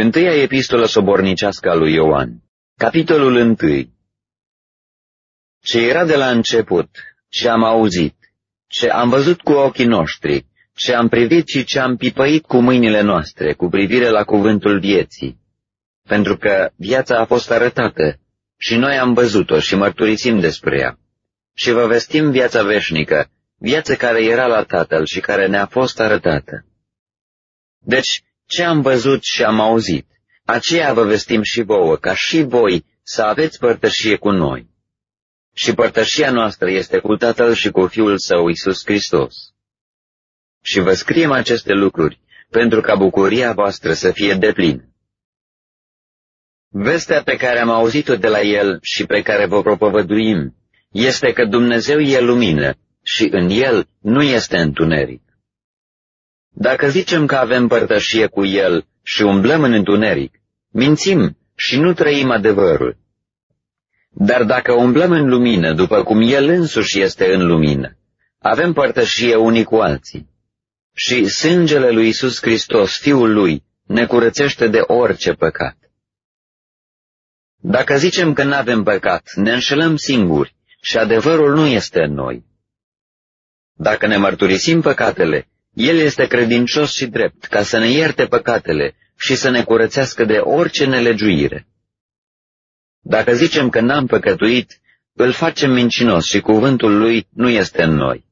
Întâia epistolă sobornicească a lui Ioan, capitolul întâi. Ce era de la început, ce am auzit, ce am văzut cu ochii noștri, ce am privit și ce am pipăit cu mâinile noastre cu privire la cuvântul vieții. Pentru că viața a fost arătată și noi am văzut-o și mărturisim despre ea. Și vă vestim viața veșnică, viața care era la Tatăl și care ne-a fost arătată. Deci, ce am văzut și am auzit, aceea vă vestim și vouă, ca și voi să aveți părtășie cu noi. Și părtășia noastră este cu Tatăl și cu Fiul Său, Isus Hristos. Și vă scriem aceste lucruri pentru ca bucuria voastră să fie deplină. Vestea pe care am auzit-o de la El și pe care vă propovăduim este că Dumnezeu e lumină și în El nu este întuneric. Dacă zicem că avem părtășie cu El și umblăm în întuneric, mințim și nu trăim adevărul. Dar dacă umblăm în lumină, după cum El însuși este în lumină, avem părtășie unii cu alții. Și sângele lui Isus Hristos, Fiul Lui, ne curățește de orice păcat. Dacă zicem că nu avem păcat, ne înșelăm singuri și adevărul nu este în noi. Dacă ne mărturisim păcatele, El este credincios și drept ca să ne ierte păcatele și să ne curățească de orice nelegiuire. Dacă zicem că n-am păcătuit, îl facem mincinos și cuvântul lui nu este în noi.